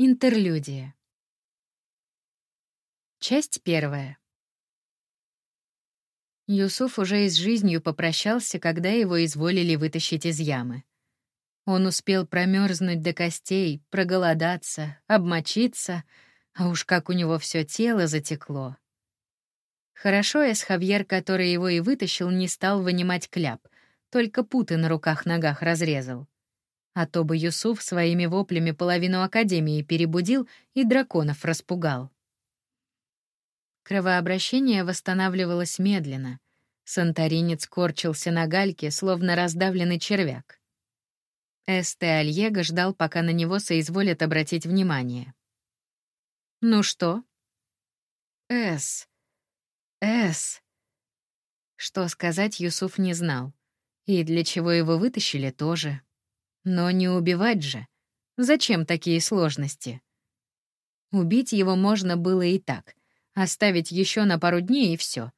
Интерлюдия. Часть первая. Юсуф уже и с жизнью попрощался, когда его изволили вытащить из ямы. Он успел промерзнуть до костей, проголодаться, обмочиться, а уж как у него все тело затекло. Хорошо Эсхавьер, который его и вытащил, не стал вынимать кляп, только путы на руках-ногах разрезал. А то бы Юсуф своими воплями половину Академии перебудил и драконов распугал. Кровообращение восстанавливалось медленно. Санторинец корчился на гальке, словно раздавленный червяк. Эсте Альего ждал, пока на него соизволят обратить внимание. «Ну что?» «Эс. Эс». Что сказать Юсуф не знал. И для чего его вытащили тоже. Но не убивать же. Зачем такие сложности? Убить его можно было и так. Оставить еще на пару дней и все.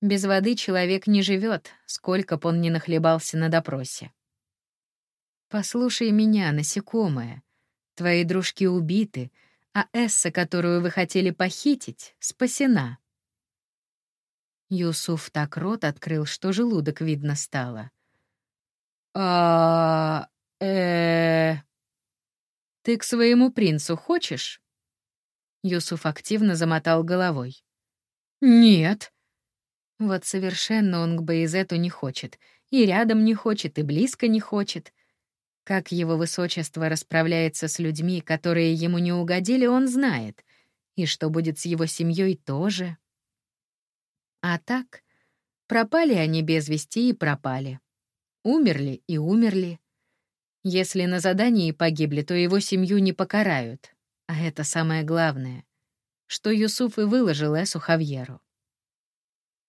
Без воды человек не живет, сколько б он ни нахлебался на допросе. «Послушай меня, насекомое. Твои дружки убиты, а Эсса, которую вы хотели похитить, спасена». Юсуф так рот открыл, что желудок видно стало. «А э Ты к своему принцу хочешь?» Юсуф активно замотал головой. «Нет». Вот совершенно он к Баизету не хочет. И рядом не хочет, и близко не хочет. Как его высочество расправляется с людьми, которые ему не угодили, он знает. И что будет с его семьей тоже. А так, пропали они без вести и пропали. Умерли и умерли. Если на задании погибли, то его семью не покарают. А это самое главное, что Юсуф и выложил Эсу Хавьеру.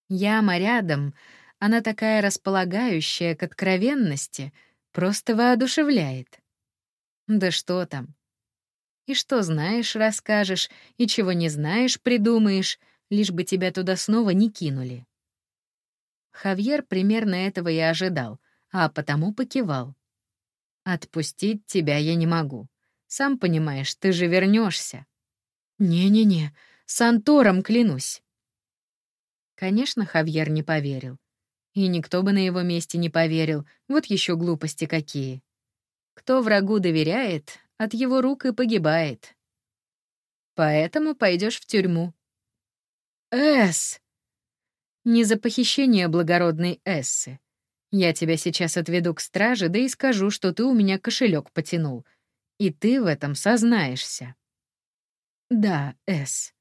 Яма рядом, она такая располагающая к откровенности, просто воодушевляет. Да что там? И что знаешь, расскажешь, и чего не знаешь, придумаешь, лишь бы тебя туда снова не кинули. Хавьер примерно этого и ожидал, а потому покивал. «Отпустить тебя я не могу. Сам понимаешь, ты же вернешься. «Не-не-не, с Антором клянусь». Конечно, Хавьер не поверил. И никто бы на его месте не поверил, вот еще глупости какие. Кто врагу доверяет, от его рук и погибает. Поэтому пойдешь в тюрьму. Эс! Не за похищение благородной Эссы. Я тебя сейчас отведу к страже, да и скажу, что ты у меня кошелек потянул. И ты в этом сознаешься. Да, Эс.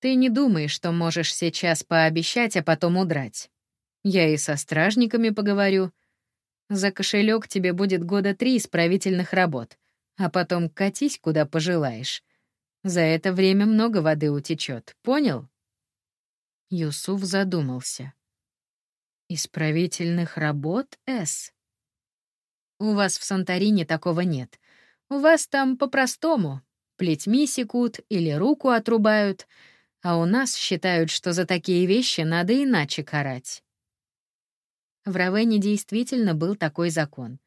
Ты не думаешь, что можешь сейчас пообещать, а потом удрать. Я и со стражниками поговорю. За кошелек тебе будет года три исправительных работ, а потом катись, куда пожелаешь. За это время много воды утечет, понял? Юсуф задумался. Исправительных работ, С? У вас в Санторине такого нет. У вас там по-простому. Плетьми секут или руку отрубают, а у нас считают, что за такие вещи надо иначе карать. В Равене действительно был такой закон.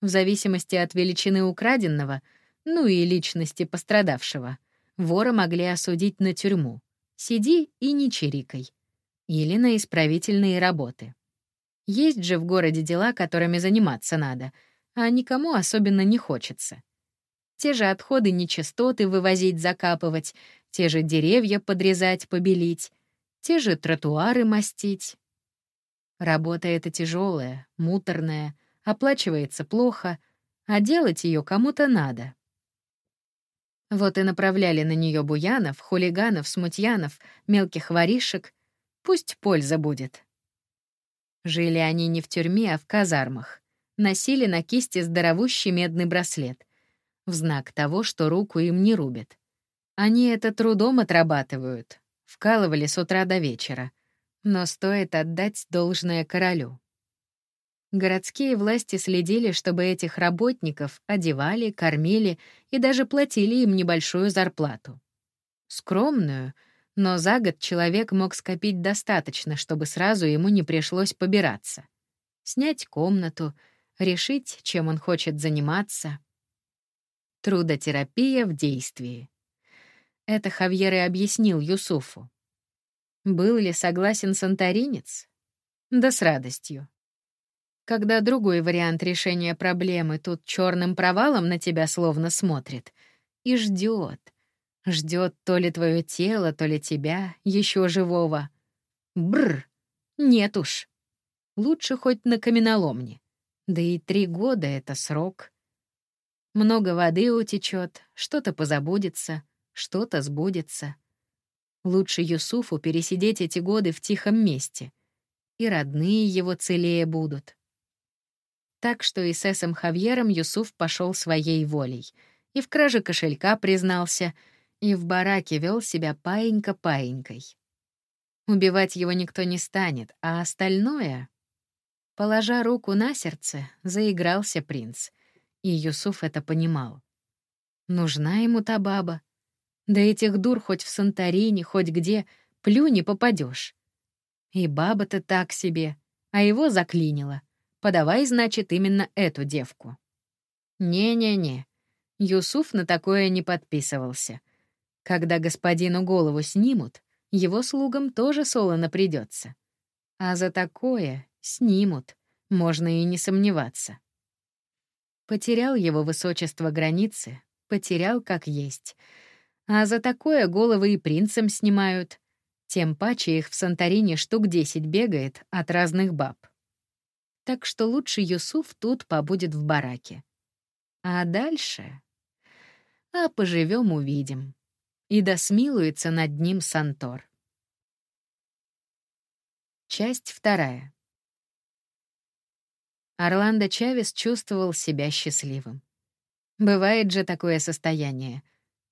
В зависимости от величины украденного, ну и личности пострадавшего, вора могли осудить на тюрьму. Сиди и не чирикай. Или на исправительные работы. Есть же в городе дела, которыми заниматься надо, а никому особенно не хочется. Те же отходы нечистоты вывозить, закапывать, те же деревья подрезать, побелить, те же тротуары мастить. Работа эта тяжелая, муторная, оплачивается плохо, а делать ее кому-то надо. Вот и направляли на нее буянов, хулиганов, смутьянов, мелких воришек. Пусть польза будет. Жили они не в тюрьме, а в казармах. Носили на кисти здоровущий медный браслет. В знак того, что руку им не рубят. Они это трудом отрабатывают. Вкалывали с утра до вечера. Но стоит отдать должное королю. Городские власти следили, чтобы этих работников одевали, кормили и даже платили им небольшую зарплату. Скромную — но за год человек мог скопить достаточно, чтобы сразу ему не пришлось побираться. Снять комнату, решить, чем он хочет заниматься. Трудотерапия в действии. Это Хавьер и объяснил Юсуфу. Был ли согласен санторинец? Да с радостью. Когда другой вариант решения проблемы тут черным провалом на тебя словно смотрит и ждет, ждет то ли твое тело, то ли тебя, еще живого. Бр, нет уж. Лучше хоть на каменоломне. Да и три года — это срок. Много воды утечет, что-то позабудется, что-то сбудется. Лучше Юсуфу пересидеть эти годы в тихом месте. И родные его целее будут. Так что и с Эсом Хавьером Юсуф пошел своей волей. И в краже кошелька признался, и в бараке вел себя паинька-паинькой. Убивать его никто не станет, а остальное... Положа руку на сердце, заигрался принц. И Юсуф это понимал. Нужна ему та баба. Да этих дур хоть в Санторини, хоть где, плюнь не попадешь. И баба-то так себе, а его заклинило. Подавай, значит, именно эту девку. Не-не-не, Юсуф на такое не подписывался. Когда господину голову снимут, его слугам тоже солоно придется. А за такое снимут, можно и не сомневаться. Потерял его высочество границы, потерял как есть. А за такое головы и принцам снимают. Тем паче их в Санторине штук десять бегает от разных баб. Так что лучше Юсуф тут побудет в бараке. А дальше... А поживем увидим и досмилуется над ним Сантор. Часть вторая. Орландо Чавес чувствовал себя счастливым. Бывает же такое состояние.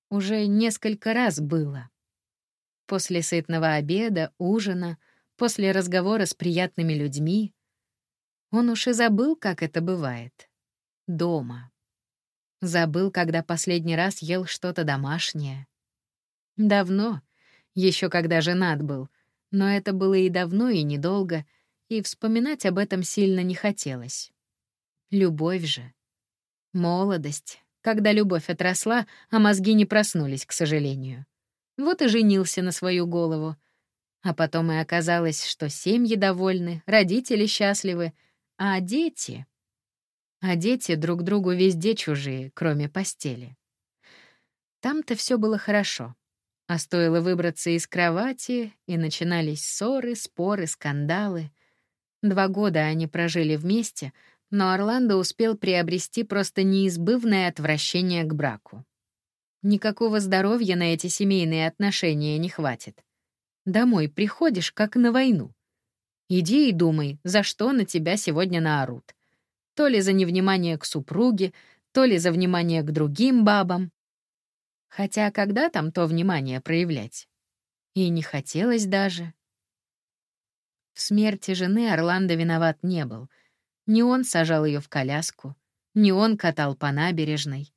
Уже несколько раз было. После сытного обеда, ужина, после разговора с приятными людьми. Он уж и забыл, как это бывает. Дома. Забыл, когда последний раз ел что-то домашнее. Давно, еще когда женат был, но это было и давно, и недолго, и вспоминать об этом сильно не хотелось. Любовь же. Молодость, когда любовь отросла, а мозги не проснулись, к сожалению. Вот и женился на свою голову. А потом и оказалось, что семьи довольны, родители счастливы, а дети... А дети друг другу везде чужие, кроме постели. Там-то все было хорошо. А стоило выбраться из кровати, и начинались ссоры, споры, скандалы. Два года они прожили вместе, но Орландо успел приобрести просто неизбывное отвращение к браку. Никакого здоровья на эти семейные отношения не хватит. Домой приходишь, как на войну. Иди и думай, за что на тебя сегодня наорут. То ли за невнимание к супруге, то ли за внимание к другим бабам. Хотя когда там то внимание проявлять? И не хотелось даже. В смерти жены Орландо виноват не был. Не он сажал ее в коляску, не он катал по набережной.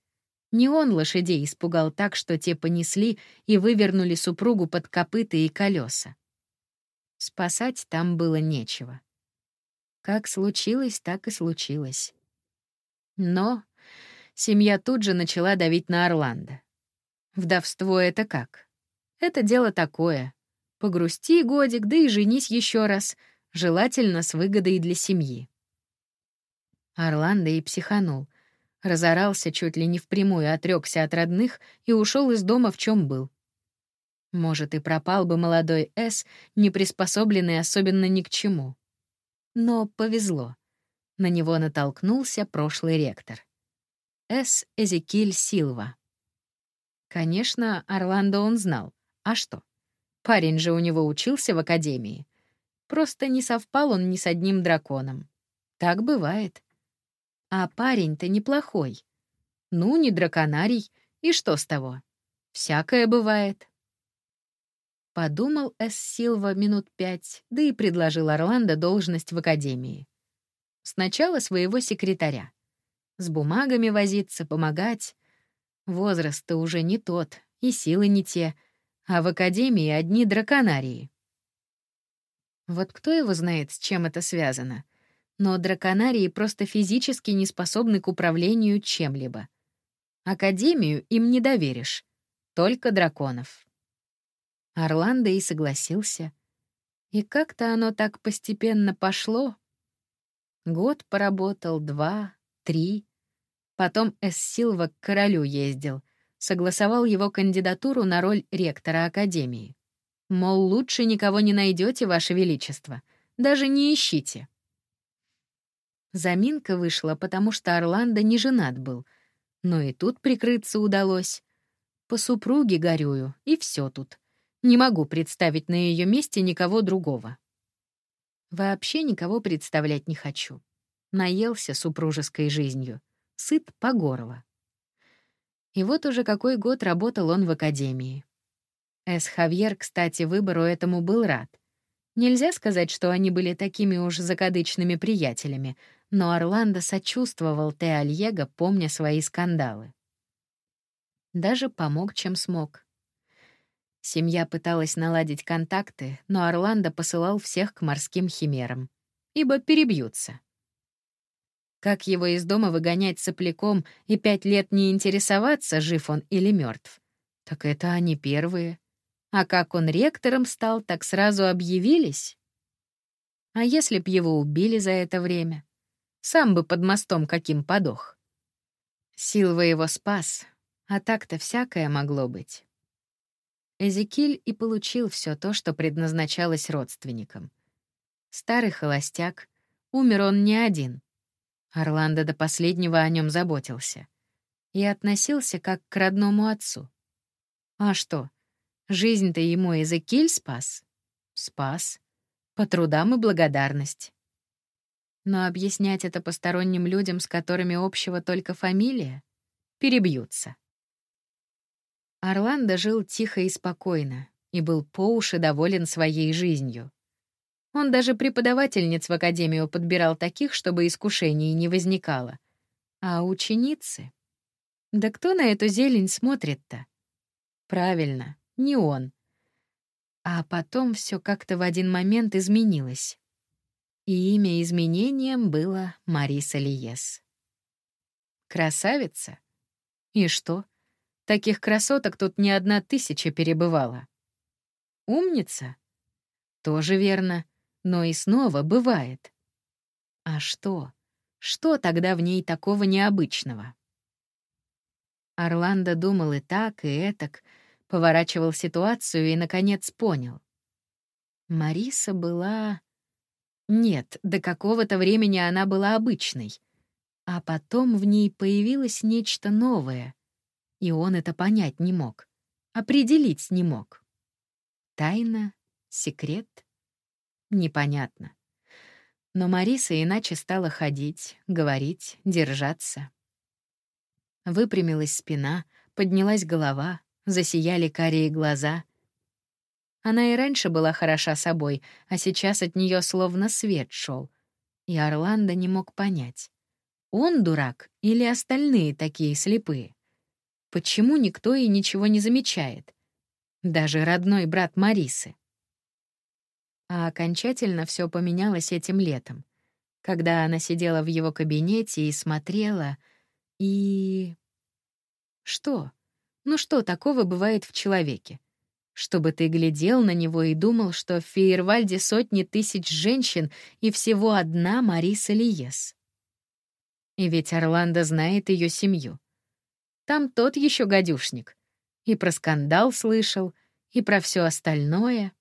Не он лошадей испугал так, что те понесли и вывернули супругу под копыта и колеса. Спасать там было нечего. Как случилось, так и случилось. Но семья тут же начала давить на Орландо. Вдовство — это как? Это дело такое. Погрусти годик, да и женись еще раз, желательно с выгодой для семьи. Орландо и психанул. Разорался чуть ли не впрямую, отрекся от родных и ушел из дома в чем был. Может, и пропал бы молодой С, не приспособленный особенно ни к чему. Но повезло. На него натолкнулся прошлый ректор. С. Эзекиль Силва. Конечно, Орландо он знал. А что? Парень же у него учился в академии. Просто не совпал он ни с одним драконом. Так бывает. А парень-то неплохой. Ну, не драконарий, и что с того? Всякое бывает. Подумал Эс минут пять, да и предложил Орландо должность в академии. Сначала своего секретаря. С бумагами возиться, помогать. Возраст-то уже не тот, и силы не те, а в Академии одни драконарии. Вот кто его знает, с чем это связано? Но драконарии просто физически не способны к управлению чем-либо. Академию им не доверишь, только драконов. Орландо и согласился. И как-то оно так постепенно пошло. Год поработал, два, три. Потом Эс Силва к королю ездил, согласовал его кандидатуру на роль ректора Академии. Мол, лучше никого не найдете, Ваше Величество, даже не ищите. Заминка вышла, потому что Орландо не женат был, но и тут прикрыться удалось. По супруге горюю, и все тут. Не могу представить на ее месте никого другого. Вообще никого представлять не хочу. Наелся супружеской жизнью, сыт по горло. И вот уже какой год работал он в академии. Эс Хавьер, кстати, выбору этому был рад. Нельзя сказать, что они были такими уж закадычными приятелями, но Орландо сочувствовал Теальего, помня свои скандалы. Даже помог, чем смог. Семья пыталась наладить контакты, но Орландо посылал всех к морским химерам, ибо перебьются. Как его из дома выгонять сопляком и пять лет не интересоваться, жив он или мертв? Так это они первые. А как он ректором стал, так сразу объявились. А если б его убили за это время? Сам бы под мостом каким подох. Силва его спас, а так-то всякое могло быть. Эзекиль и получил все то, что предназначалось родственникам. Старый холостяк, умер он не один. Орландо до последнего о нем заботился и относился как к родному отцу. А что, жизнь-то ему Эзекиль спас? Спас. По трудам и благодарность. Но объяснять это посторонним людям, с которыми общего только фамилия, перебьются. Орландо жил тихо и спокойно и был по уши доволен своей жизнью. Он даже преподавательниц в академию подбирал таких, чтобы искушений не возникало. А ученицы? Да кто на эту зелень смотрит-то? Правильно, не он. А потом все как-то в один момент изменилось и имя изменением было Мариса Лиес. Красавица? И что? Таких красоток тут не одна тысяча перебывала. Умница? Тоже верно, но и снова бывает. А что? Что тогда в ней такого необычного? Орландо думал и так, и этак, поворачивал ситуацию и, наконец, понял. Мариса была нет, до какого-то времени она была обычной. А потом в ней появилось нечто новое, и он это понять не мог, определить не мог. Тайна? Секрет? Непонятно. Но Мариса иначе стала ходить, говорить, держаться. Выпрямилась спина, поднялась голова, засияли карие глаза, она и раньше была хороша собой, а сейчас от нее словно свет шел. И Орландо не мог понять, он дурак или остальные такие слепые. Почему никто и ничего не замечает? Даже родной брат Марисы. А окончательно все поменялось этим летом, когда она сидела в его кабинете и смотрела, и... Что? Ну что такого бывает в человеке? чтобы ты глядел на него и думал, что в Фейервальде сотни тысяч женщин и всего одна Мариса Лиес. И ведь Орландо знает ее семью. Там тот еще гадюшник. И про скандал слышал, и про все остальное.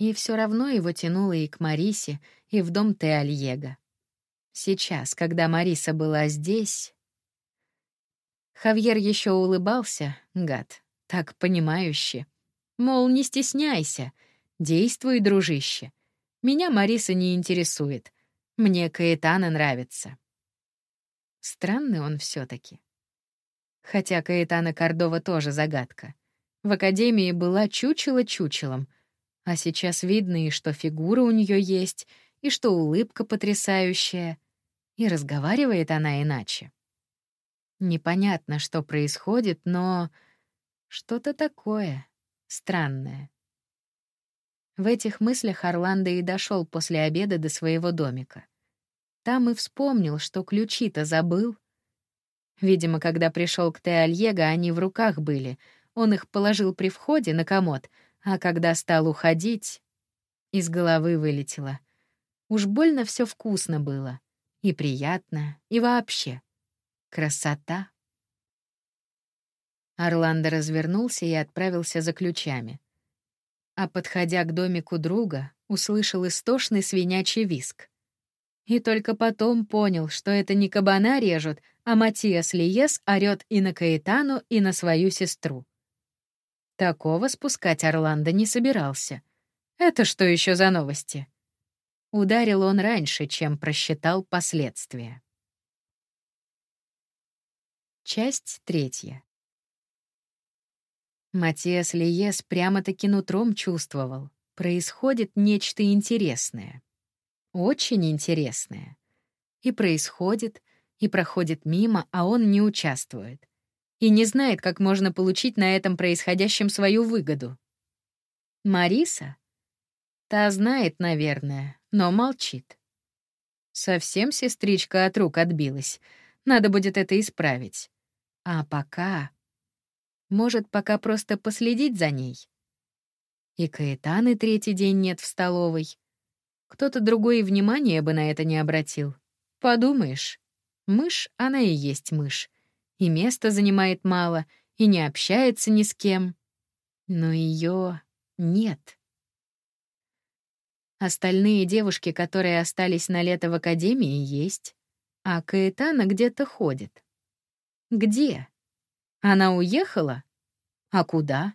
И все равно его тянуло и к Марисе, и в дом Теальего. Сейчас, когда Мариса была здесь... Хавьер еще улыбался, гад, так понимающе. Мол, не стесняйся, действуй, дружище. Меня Мариса не интересует. Мне Каэтана нравится. Странный он все таки Хотя Каэтана Кордова тоже загадка. В академии была чучело чучелом, а сейчас видно и что фигура у нее есть, и что улыбка потрясающая, и разговаривает она иначе. Непонятно, что происходит, но что-то такое странное. В этих мыслях Орландо и дошел после обеда до своего домика. Там и вспомнил, что ключи-то забыл. Видимо, когда пришел к Теальего, они в руках были. Он их положил при входе на комод, а когда стал уходить, из головы вылетело. Уж больно все вкусно было. И приятно, и вообще. Красота. Орландо развернулся и отправился за ключами. А подходя к домику друга, услышал истошный свинячий виск. И только потом понял, что это не кабана режут, а Матиас Лиес орёт и на Каэтану, и на свою сестру. Такого спускать Орландо не собирался. Это что еще за новости? Ударил он раньше, чем просчитал последствия. Часть третья. Матиас Лиес прямо-таки нутром чувствовал. Происходит нечто интересное. Очень интересное. И происходит, и проходит мимо, а он не участвует. И не знает, как можно получить на этом происходящем свою выгоду. Мариса? Та знает, наверное, но молчит. Совсем сестричка от рук отбилась. Надо будет это исправить. А пока... Может, пока просто последить за ней? И Каэтаны третий день нет в столовой. Кто-то другой и внимания бы на это не обратил. Подумаешь, мышь, она и есть мышь. И места занимает мало, и не общается ни с кем. Но ее нет. Остальные девушки, которые остались на лето в академии, есть. А Каэтана где-то ходит. Где? Она уехала? А куда?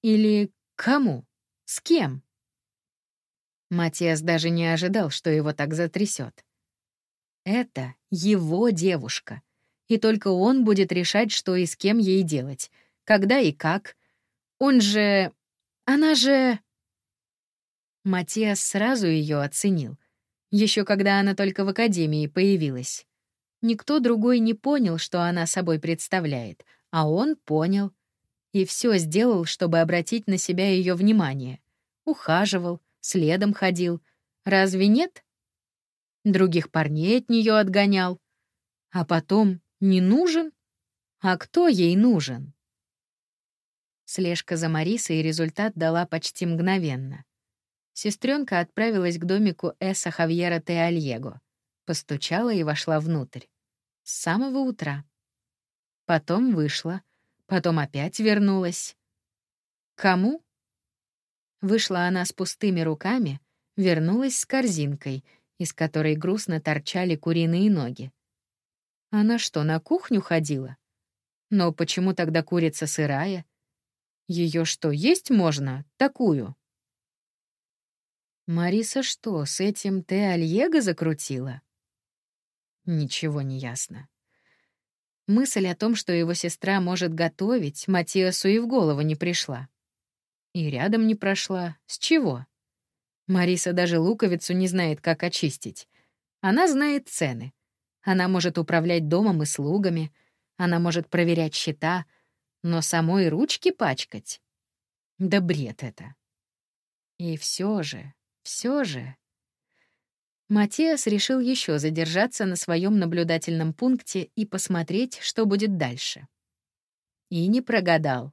Или кому? С кем? Матиас даже не ожидал, что его так затрясет. Это его девушка, и только он будет решать, что и с кем ей делать, когда и как. Он же... Она же... Матиас сразу ее оценил, еще когда она только в академии появилась. Никто другой не понял, что она собой представляет, а он понял. И все сделал, чтобы обратить на себя ее внимание. Ухаживал, следом ходил. Разве нет? Других парней от нее отгонял. А потом не нужен? А кто ей нужен? Слежка за Марисой результат дала почти мгновенно. Сестренка отправилась к домику Эса Хавьера Теальего, постучала и вошла внутрь. С самого утра. Потом вышла, потом опять вернулась. Кому? Вышла она с пустыми руками, вернулась с корзинкой, из которой грустно торчали куриные ноги. Она что, на кухню ходила? Но почему тогда курица сырая? Ее что, есть можно, такую? Мариса что, с этим ты Альего закрутила? Ничего не ясно. Мысль о том, что его сестра может готовить, Матиасу и в голову не пришла. И рядом не прошла. С чего? Мариса даже луковицу не знает, как очистить. Она знает цены. Она может управлять домом и слугами. Она может проверять счета. Но самой ручки пачкать? Да бред это. И все же, все же... Матиас решил еще задержаться на своем наблюдательном пункте и посмотреть, что будет дальше. И не прогадал.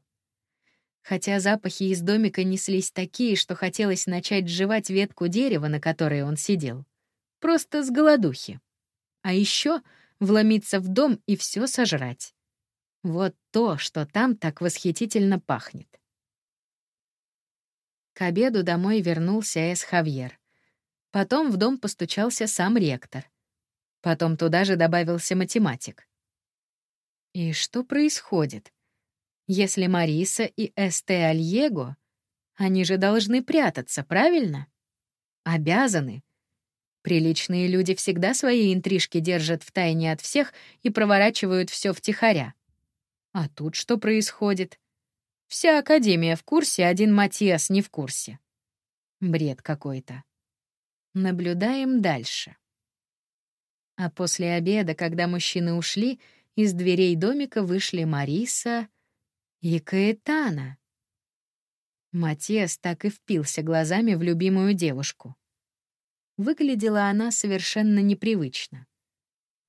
Хотя запахи из домика неслись такие, что хотелось начать жевать ветку дерева, на которой он сидел. Просто с голодухи. А еще вломиться в дом и все сожрать. Вот то, что там так восхитительно пахнет. К обеду домой вернулся Эс Хавьер. Потом в дом постучался сам ректор. Потом туда же добавился математик. И что происходит? Если Мариса и Эсте Альего, они же должны прятаться, правильно? Обязаны. Приличные люди всегда свои интрижки держат в тайне от всех и проворачивают все втихаря. А тут что происходит? Вся Академия в курсе, один Матиас не в курсе. Бред какой-то. Наблюдаем дальше. А после обеда, когда мужчины ушли, из дверей домика вышли Мариса и Каэтана. Матиас так и впился глазами в любимую девушку. Выглядела она совершенно непривычно.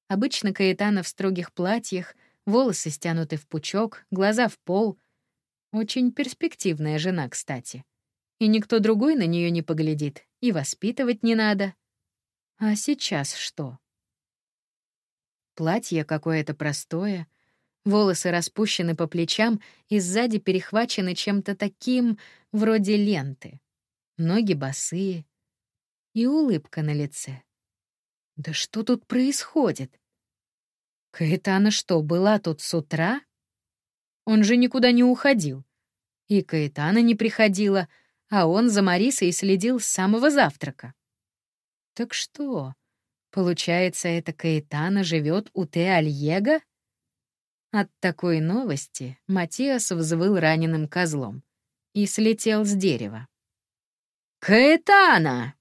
Обычно Каэтана в строгих платьях, волосы стянуты в пучок, глаза в пол. Очень перспективная жена, кстати. И никто другой на нее не поглядит, и воспитывать не надо. А сейчас что? Платье какое-то простое, волосы распущены по плечам и сзади перехвачены чем-то таким, вроде ленты. Ноги босые и улыбка на лице. Да что тут происходит? Каэтана что, была тут с утра? Он же никуда не уходил. И Каэтана не приходила, а он за Марисой следил с самого завтрака. Так что, получается, эта Каэтана живет у Те От такой новости Матиас взвыл раненым козлом и слетел с дерева. «Каэтана!»